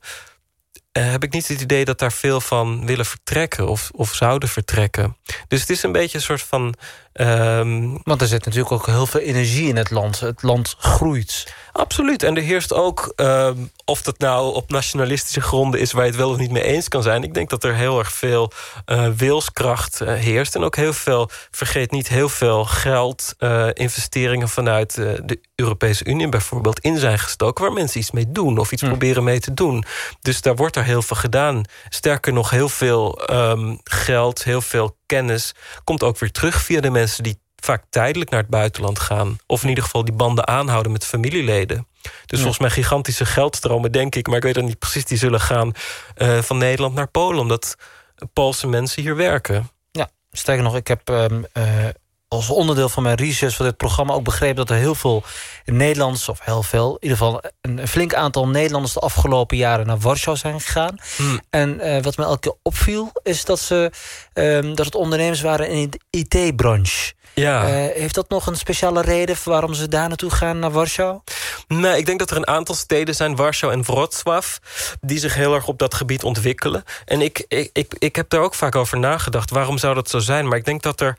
eh, heb ik niet het idee dat daar veel van willen vertrekken... of, of zouden vertrekken. Dus het is een beetje een soort van... ehm, Want er zit natuurlijk ook heel veel energie in het land. Het land groeit. Absoluut. En er heerst ook, ehm, of dat nou op nationalistische gronden is... waar je het wel of niet mee eens kan zijn. Ik denk dat er heel erg veel eh, wilskracht eh, heerst. En ook heel veel, vergeet niet, heel veel geld... eh, investeringen vanuit de Europese Unie bijvoorbeeld in zijn gestoken... waar mensen iets mee doen of iets proberen mee te doen. Dus daar wordt er heel veel gedaan. Sterker nog, heel veel ehm, geld, heel veel kennis... komt ook weer terug via de mensen die vaak tijdelijk naar het buitenland gaan. Of in ieder geval die banden aanhouden met familieleden. Dus volgens mij gigantische geldstromen, denk ik... maar ik weet dat niet precies, die zullen gaan eh, van Nederland naar Polen... omdat Poolse mensen hier werken. Ja, sterker nog, ik heb eh, als onderdeel van mijn research voor dit programma ook begrepen dat er heel veel Nederlanders, of heel veel, in ieder geval een, flink aantal Nederlanders de afgelopen jaren naar Warschau zijn gegaan. Hmm. En eh, wat me elke keer opviel, is dat, ze, ehm, dat het ondernemers waren in de IT-branche. Ja. Eh, heeft dat nog een speciale reden waarom ze daar naartoe gaan, naar Warschau? Nee, ik denk dat er een aantal steden zijn, Warschau en Wrocław... die zich heel erg op dat gebied ontwikkelen. En ik, ik, ik, ik heb daar ook vaak over nagedacht. Waarom zou dat zo zijn? Maar ik denk dat er...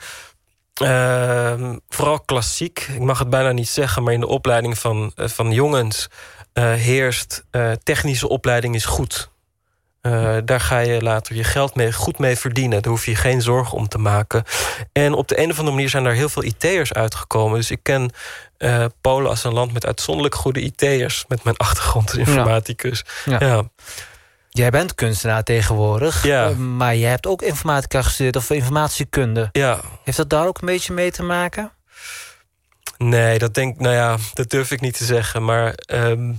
ehm, vooral klassiek, ik mag het bijna niet zeggen... maar in de opleiding van, eh, van jongens eh, heerst... eh, technische opleiding is goed. Daar ga je later je geld mee, goed mee verdienen. Daar hoef je je geen zorgen om te maken. En op de een of andere manier zijn daar heel veel IT'ers uitgekomen. Dus ik ken eh, Polen als een land met uitzonderlijk goede IT'ers... met mijn achtergrond als informaticus. Ja. Ja. Jij bent kunstenaar tegenwoordig, Ja. maar jij hebt ook informatica gestudeerd of informatiekunde. ja. Heeft dat daar ook een beetje mee te maken? Nee, dat denk nou ja, dat durf ik niet te zeggen. Maar ehm,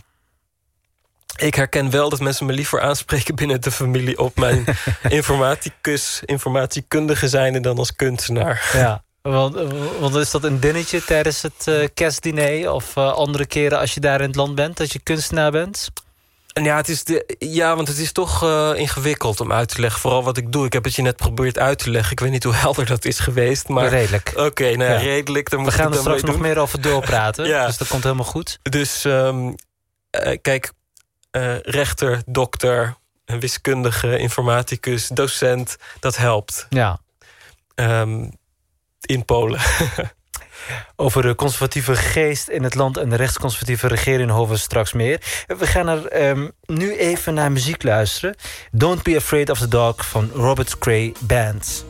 ik herken wel dat mensen me liever aanspreken binnen de familie op mijn informaticus, informatiekundige zijnde dan als kunstenaar. Ja. Want, want is dat een dinnetje tijdens het eh, kerstdiner... of eh, andere keren als je daar in het land bent, dat je kunstenaar bent? Ja, het is de, ja, want het is toch eh, ingewikkeld om uit te leggen. Vooral wat ik doe. Ik heb het je net geprobeerd uit te leggen. Ik weet niet hoe helder dat is geweest. Maar Redelijk. Oké, nou ja, redelijk. Daar We gaan er dan straks nog doen. meer over doorpraten. Ja. Dus dat komt helemaal goed. Dus ehm, eh, kijk, eh, rechter, dokter, wiskundige, informaticus, docent, dat helpt. Ja. Ehm, in Polen. Over de conservatieve geest in het land... en de rechtsconservatieve regering horen straks meer. We gaan er ehm, nu even naar muziek luisteren. Don't Be Afraid of the Dog van Robert Cray Band.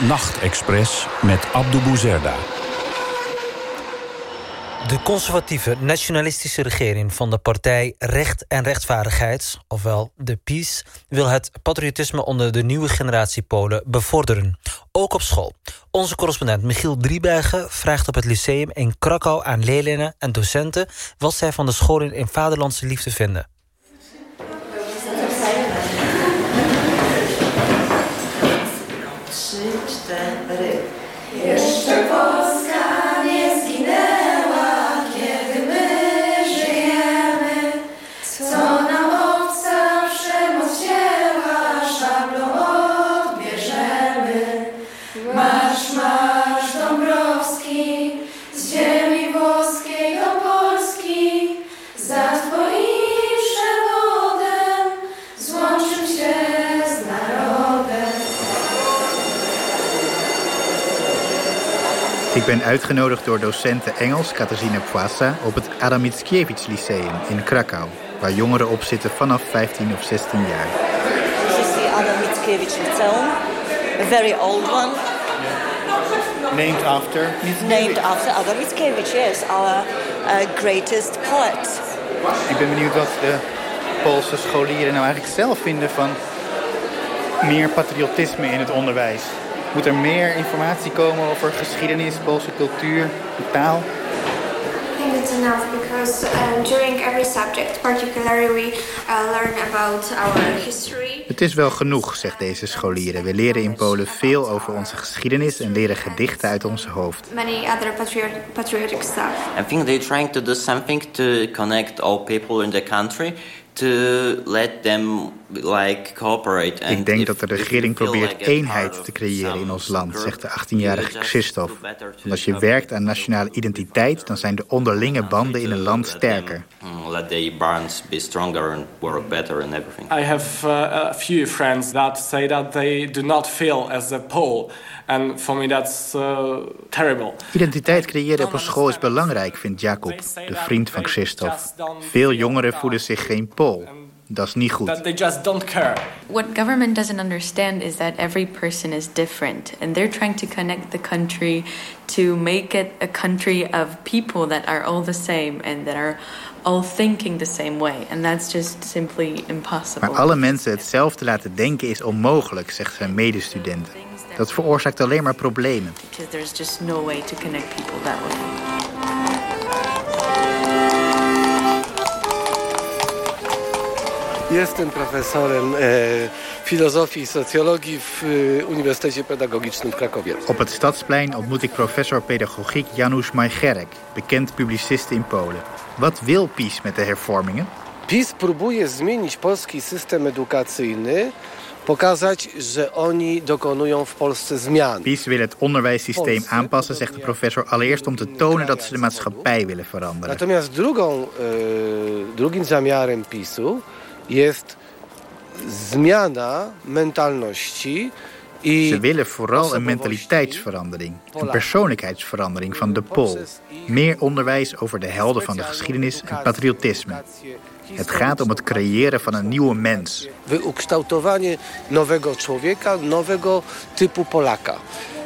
Nachtexpress met Abdou Bouzerda. De conservatieve nationalistische regering van de partij Recht en Rechtvaardigheid, ofwel de PiS, wil het patriotisme onder de nieuwe generatie Polen bevorderen. Ook op school. Onze correspondent Michiel Driebergen vraagt op het lyceum in Krakau aan leerlingen en docenten wat zij van de scholen in vaderlandse liefde vinden. Ben uitgenodigd door docenten Engels Katarzyna Pwasa op het Adam Mickiewicz Lyceum in Krakau, waar jongeren op zitten vanaf 15 of 16 jaar. This is the Adam Mickiewicz Lyceum, a very old one, Named after named after Adam Mickiewicz, yes, our uh, greatest poet. Ik ben benieuwd wat de Poolse scholieren nou eigenlijk zelf vinden van meer patriotisme in het onderwijs. Moet er meer informatie komen over geschiedenis, Poolse cultuur, taal? I think it's enough because um, during every subject, particularly we uh, learn about our history. Het is wel genoeg, zegt deze scholieren. We leren in Polen veel over onze geschiedenis en leren gedichten uit ons hoofd. Many other patriot- patriotic stuff. I think they're trying to do something to connect all people in the country to let them like cooperate. And Ik denk if- dat de regering probeert like eenheid te creëren in ons land, zegt de 18-jarige you just Christophe. Want als je werkt aan nationale identiteit, dan zijn de onderlinge banden in een land sterker. Mm, let the bonds be stronger and work better and everything. I have uh, a few friends that say that they do not feel as a Pole, and for me that's uh, terrible. Identiteit creëren op een school is belangrijk, vindt Jacob, de vriend van Christophe. Veel jongeren voelen zich geen Pool. Dat is niet goed. That they just don't care. What government doesn't understand is that every person is different, and they're trying to connect the country to make it a country of people that are all the same and that are all thinking the same way, and that's just simply impossible. Maar alle mensen hetzelfde laten denken is onmogelijk, zegt zijn medestudent. Dat veroorzaakt alleen maar problemen. Because there's just no way to connect people that way. Jestem profesorem e, filozofii i socjologii w e, Uniwersytecie Pedagogicznym w Krakowie. Op het Stadsplein ontmoet ik professor pedagogiek Janusz Majcherek, bekend publicist in Polen. Wat wil PiS met de hervormingen? PiS próbuje zmienić polski system edukacyjny, pokazać, że oni dokonują w Polsce zmian. PiS wil het onderwijssysteem aanpassen, zegt de professor, allereerst om te tonen dat ze de maatschappij willen veranderen. Natomiast drugą, e, drugim zamiarem PiSu jest zmiana mentalności Ze willen vooral een mentaliteitsverandering, een persoonlijkheidsverandering van de Pool. Meer onderwijs over de helden van de geschiedenis en patriotisme. Het gaat om het creëren van een nieuwe mens. ukształtowanie nowego człowieka, nowego typu Polaka.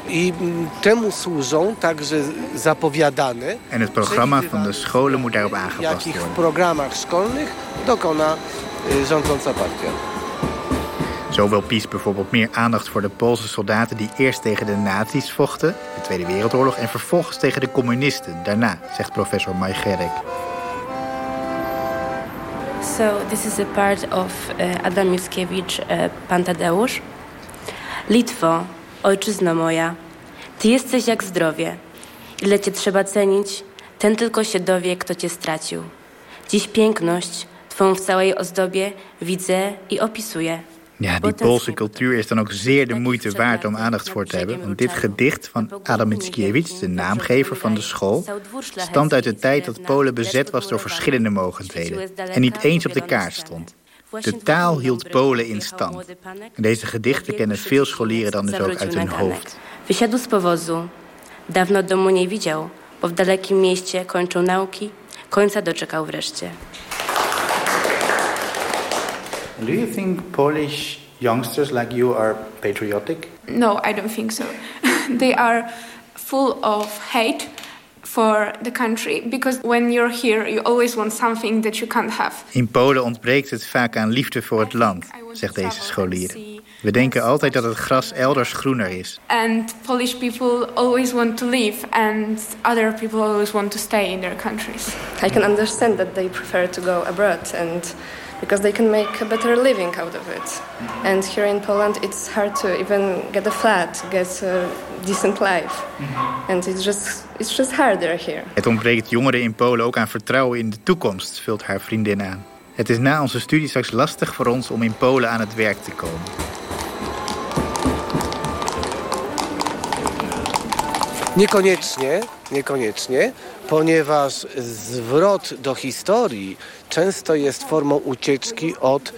I temu służą także zapowiadane, En het programma van de scholen moet daarop aangepast jakich w worden. programach szkolnych dokona rządząca partia. Zo wil PiS bijvoorbeeld meer aandacht voor de Poolse soldaten die eerst tegen de nazi's vochten, de Tweede Wereldoorlog, en vervolgens tegen de communisten daarna, zegt professor Majgerek. So this is a part of uh, Adam Mickiewicz, uh, Pan Tadeusz. Litwo, ojczyzno moja, ty jesteś jak zdrowie. Ile cię trzeba cenić, ten tylko się dowie, kto cię stracił. Dziś piękność, twą w całej ozdobie, widzę i opisuję. Ja, die Poolse cultuur is dan ook zeer de moeite waard om aandacht voor te hebben. Want dit gedicht van Adam Mickiewicz, de naamgever van de school, stamt uit de tijd dat Polen bezet was door verschillende mogendheden en niet eens op de kaart stond. De taal hield Polen in stand. En deze gedichten kennen veel scholieren dan dus ook uit hun hoofd. Wysiadł z powozu. Dawno domu nie widział, bo w dalekim mieście kończył nauki, końca doczekał wreszcie. Do you think Polish youngsters like you are patriotic? No, I don't think so. they are full of hate for the country because when you're here, you always want something that you can't have. In Polen ontbreekt het vaak aan liefde voor het land, zegt deze scholier. We denken altijd dat het gras elders groener is. And Polish people always want to leave, and other people always want to stay in their countries. I can understand that they prefer to go abroad and because they can make a better living out of it. And here in Poland, it's hard to even get a flat, get a decent life. And it's just, it's just harder here. Het ontbreekt jongeren in Polen ook aan vertrouwen in de toekomst, vult haar vriendin aan. Het is na onze studie straks lastig voor ons om in Polen aan het werk te komen. Niekoniecznie, niekoniecznie, ponieważ zwrot do historii często jest formą ucieczki od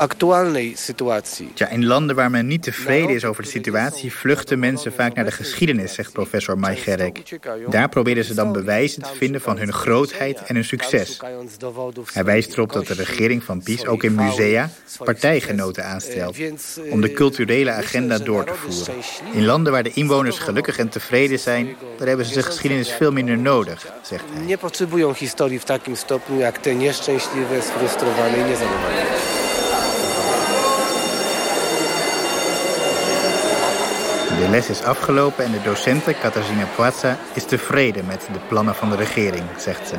aktualnej sytuacji. Ja, in landen waar men niet tevreden is over de situatie... vluchten mensen vaak naar de geschiedenis, zegt professor Majgerek. Daar proberen ze dan bewijzen te vinden van hun grootheid en hun succes. Hij wijst erop dat de regering van PiS ook in musea partijgenoten aanstelt... om de culturele agenda door te voeren. In landen waar de inwoners gelukkig en tevreden zijn... daar hebben ze de geschiedenis veel minder nodig, zegt hij. Nie potrzebują historii w takim stopniu jak te nieszczęśliwe, sfrustrowane i niezadowolone. De les is afgelopen en de docente Katarzyna Płaca is tevreden met de plannen van de regering, zegt ze.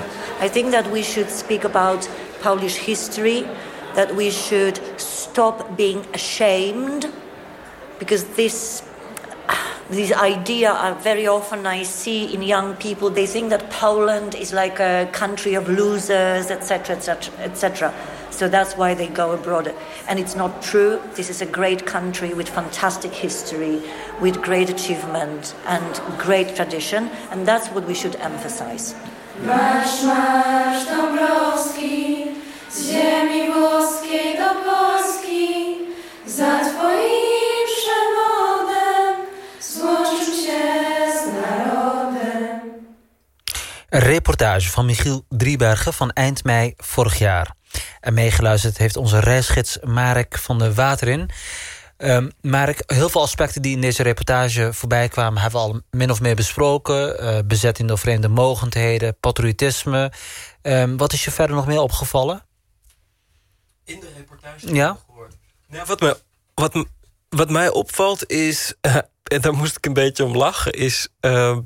I think that we should speak about Polish history, that we should stop being ashamed, because this this idea uh, very often I see in young people, they think that Poland is like a country of losers, etc., etc., etc. So that's why they go abroad. And it's not true. This is a great country with fantastic history, with great achievement and great tradition, and that's what we should emphasize. Marsz, Dąbrowski, z ziemi włoskiej do Polski, za twoim przewodem Een reportage van Michiel Driebergen van eind mei vorig jaar. En meegeluisterd heeft onze reisgids Marek van de Waterin. Um, Marek, heel veel aspecten die in deze reportage voorbij kwamen... hebben we al min of meer besproken. Uh, bezetting door vreemde mogendheden, patriotisme. Um, wat is je verder nog meer opgevallen? In de reportage? Ja? Nou, wat, me, wat, wat mij opvalt is... eh, en daar moest ik een beetje om lachen... is eh,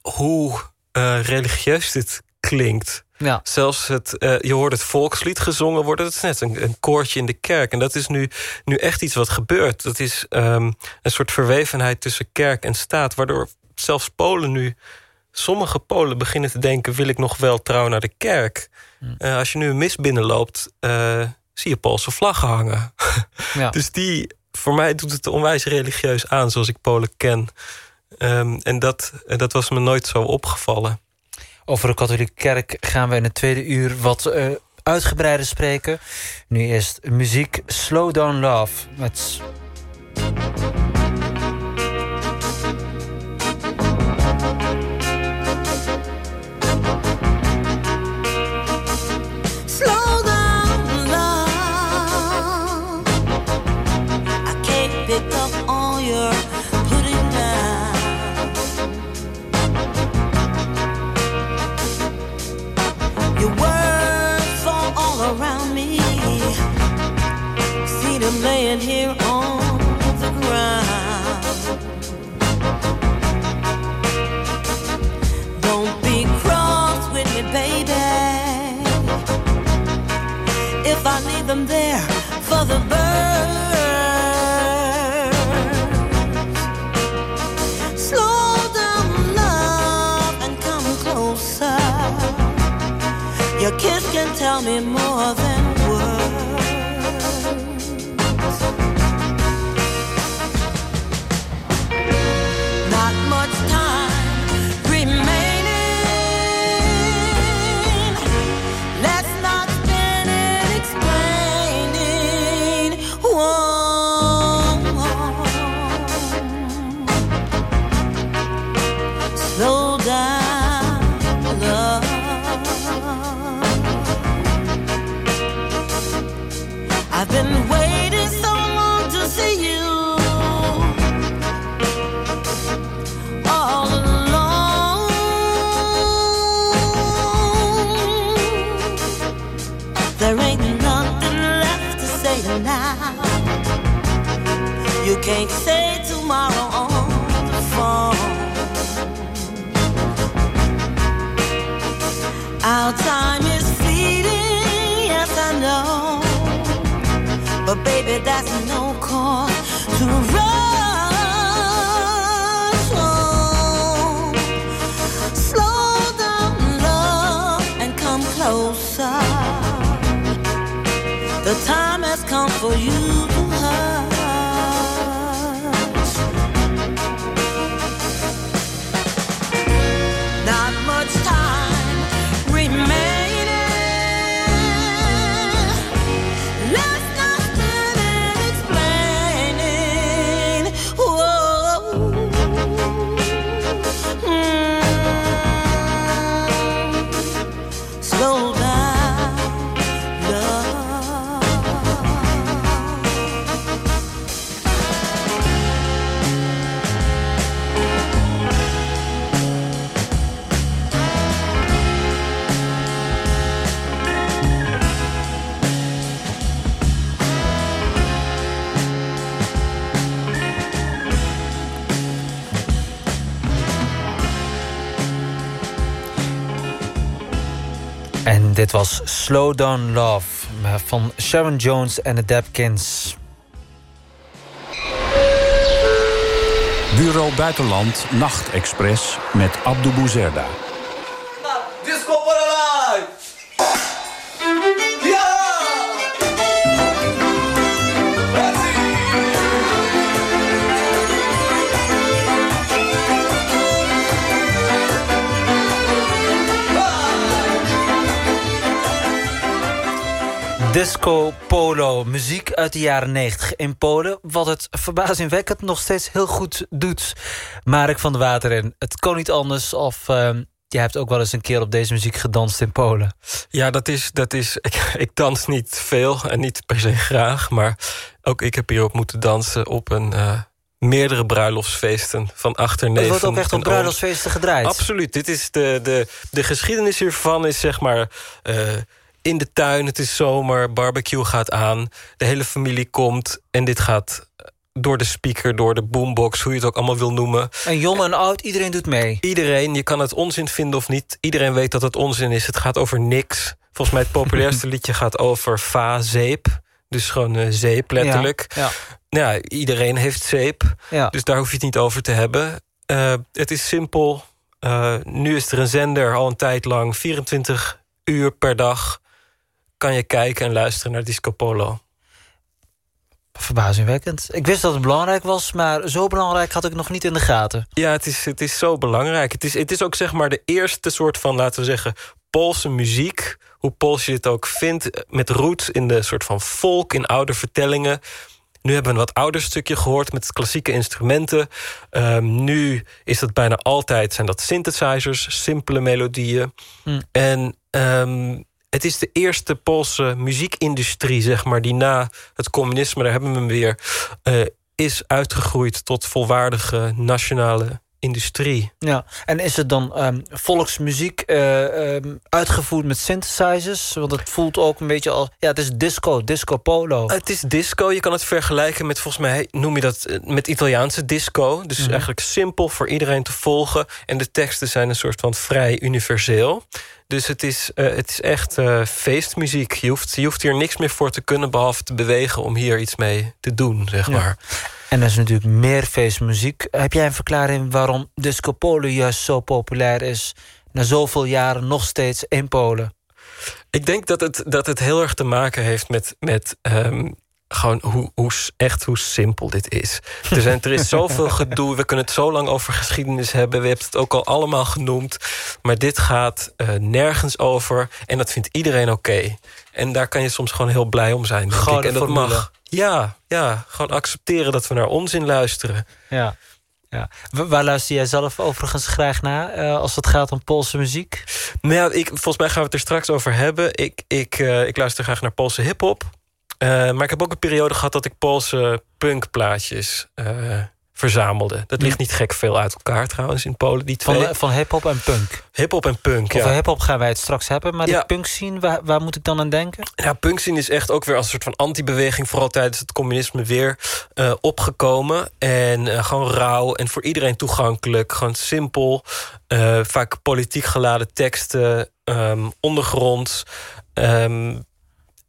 hoe eh, religieus dit klinkt. Ja. Zelfs het, eh, je hoort het volkslied gezongen worden. Dat is net een, een koortje in de kerk. En dat is nu, nu echt iets wat gebeurt. Dat is ehm, een soort verwevenheid tussen kerk en staat... waardoor zelfs Polen nu... sommige Polen beginnen te denken... wil ik nog wel trouw naar de kerk? Eh, als je nu een mis binnenloopt... zie je Poolse vlaggen hangen. Ja. dus die, voor mij doet het onwijs religieus aan... zoals ik Polen ken. Ehm, en dat, dat was me nooit zo opgevallen. Over de katholieke kerk gaan we in het tweede uur wat uh, uitgebreider spreken. Nu eerst muziek Slow Down Love met... them there for the birds. Slow down, love, and come closer. Your kiss can tell me more than En dit was Slow Down Love van Sharon Jones en de Dapkins. Bureau Buitenland Nachtexpress met Abdou Bouzerda. Disco Polo, muziek uit de jaren 90 in Polen... wat het verbazingwekkend nog steeds heel goed doet. Marek van de Wateren, het kon niet anders... of ehm, jij hebt ook wel eens een keer op deze muziek gedanst in Polen. Ja, dat is. Dat is ik, ik dans niet veel en niet per se graag. Maar ook ik heb hierop moeten dansen op een. eh, meerdere bruiloftsfeesten van achterneven. Het wordt ook echt op bruiloftsfeesten gedraaid. Absoluut. Dit is de, de, de geschiedenis hiervan is zeg maar... eh, in de tuin, het is zomer, barbecue gaat aan... de hele familie komt en dit gaat door de speaker, door de boombox... hoe je het ook allemaal wil noemen. En jong en oud, iedereen doet mee. Iedereen, je kan het onzin vinden of niet. Iedereen weet dat het onzin is. Het gaat over niks. Volgens mij het populairste liedje gaat over va-zeep. Dus gewoon eh, zeep, letterlijk. Ja, Nou ja, iedereen heeft zeep. Ja. Dus daar hoef je het niet over te hebben. Eh, het is simpel. Eh, nu is er een zender al een tijd lang. 24 uur per dag kan je kijken en luisteren naar Disco Polo. Verbazingwekkend. Ik wist dat het belangrijk was, maar zo belangrijk had ik nog niet in de gaten. Ja, het is, het is zo belangrijk. Het is, het is ook zeg maar de eerste soort van, laten we zeggen... Poolse muziek, hoe Pools je dit ook vindt... met roots in de soort van folk, in oude vertellingen... Nu hebben we een wat ouder stukje gehoord met klassieke instrumenten. Ehm, nu is dat bijna altijd zijn dat synthesizers, simpele melodieën. Hm. En ehm, het is de eerste Poolse muziekindustrie, zeg maar, die na het communisme, daar hebben we hem weer, eh, is uitgegroeid tot volwaardige nationale industrie. Ja, en is het dan ehm, volksmuziek eh, ehm, uitgevoerd met synthesizers? Want het voelt ook een beetje al... Ja, het is disco, disco polo. Het is disco, je kan het vergelijken met, volgens mij noem je dat eh, met Italiaanse disco. Dus Mhm. eigenlijk simpel voor iedereen te volgen. En de teksten zijn een soort van vrij universeel. Dus het is, eh, het is echt eh, feestmuziek. Je hoeft, je hoeft hier niks meer voor te kunnen... behalve te bewegen om hier iets mee te doen, zeg Ja. maar. En er is natuurlijk meer feestmuziek. Heb jij een verklaring waarom disco polo juist zo populair is... na zoveel jaren nog steeds in Polen? Ik denk dat het, dat het heel erg te maken heeft met, met ehm, gewoon hoe, hoe, echt hoe simpel dit is. Er, zijn, er is zoveel gedoe, we kunnen het zo lang over geschiedenis hebben. We hebben het ook al allemaal genoemd. Maar dit gaat eh, nergens over en dat vindt iedereen oké. En daar kan je soms gewoon heel blij om zijn, denk Gouden ik. En dat formule. mag. Ja, ja, gewoon accepteren dat we naar onzin luisteren. Ja. ja. Wa- Waar luister jij zelf overigens graag naar... eh, als het gaat om Poolse muziek? Nou ja, ik, volgens mij gaan we het er straks over hebben. Ik, ik, eh, ik luister graag naar Poolse hip-hop. Eh, maar ik heb ook een periode gehad dat ik Poolse punkplaatjes eh, verzamelde. Dat ligt niet gek veel uit elkaar trouwens in Polen, die twee. Van, van hip-hop en punk. Hip-hop en punk, ja. Over hip-hop gaan wij het straks hebben, maar Ja. de punk scene, waar, waar moet ik dan aan denken? Ja, punkscene is echt ook weer als een soort van anti-beweging... vooral tijdens het communisme weer eh, opgekomen. En gewoon rauw en voor iedereen toegankelijk. Gewoon simpel. vaak politiek geladen teksten. ehm, ondergronds. Ehm,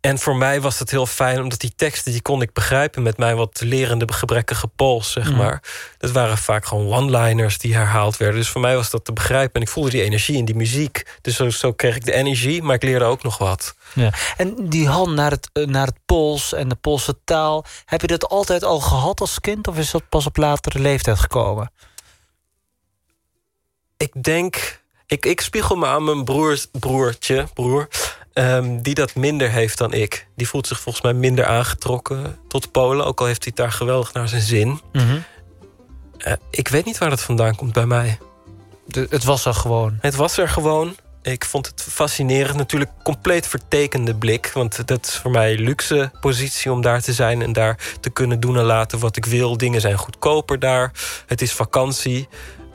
en voor mij was het heel fijn, omdat die teksten... die kon ik begrijpen met mijn wat lerende gebrekkige Pools, zeg Mhm. maar. Dat waren vaak gewoon one-liners die herhaald werden. Dus voor mij was dat te begrijpen. En ik voelde die energie in die muziek. Dus zo, zo kreeg ik de energie, maar ik leerde ook nog wat. Ja. En die hand naar het, eh, naar het Pools en de Poolse taal... heb je dat altijd al gehad als kind... of is dat pas op latere leeftijd gekomen? Ik denk... Ik, ik spiegel me aan mijn broers, broertje, broer... ehm, die dat minder heeft dan ik. Die voelt zich volgens mij minder aangetrokken tot Polen... ook al heeft hij het daar geweldig naar zijn zin. Eh, ik weet niet waar dat vandaan komt bij mij. het was er gewoon. Het was er gewoon. Ik vond het fascinerend. Natuurlijk compleet vertekende blik. Want dat is voor mij een luxe positie om daar te zijn... en daar te kunnen doen en laten wat ik wil. Dingen zijn goedkoper daar. Het is vakantie.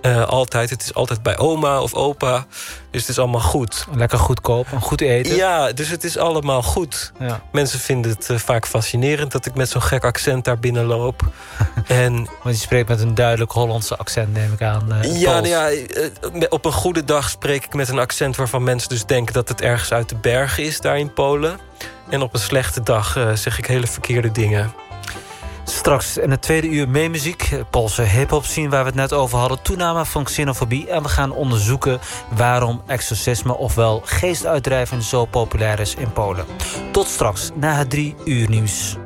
Eh, altijd. Het is altijd bij oma of opa. Dus het is allemaal goed. Lekker goedkoop en goed eten. Ja, dus het is allemaal goed. Ja. Mensen vinden het eh, vaak fascinerend... dat ik met zo'n gek accent daar binnenloop. en Want je spreekt met een duidelijk Hollandse accent, neem ik aan. eh, Ja, nou ja, op een goede dag spreek ik met een accent... waarvan mensen dus denken dat het ergens uit de bergen is daar in Polen. En op een slechte dag zeg ik hele verkeerde dingen. Straks in het tweede uur meemuziek. Poolse hip-hop scene waar we het net over hadden. Toename van xenofobie. En we gaan onderzoeken waarom exorcisme ofwel geestuitdrijving zo populair is in Polen. Tot straks na het drie uur nieuws.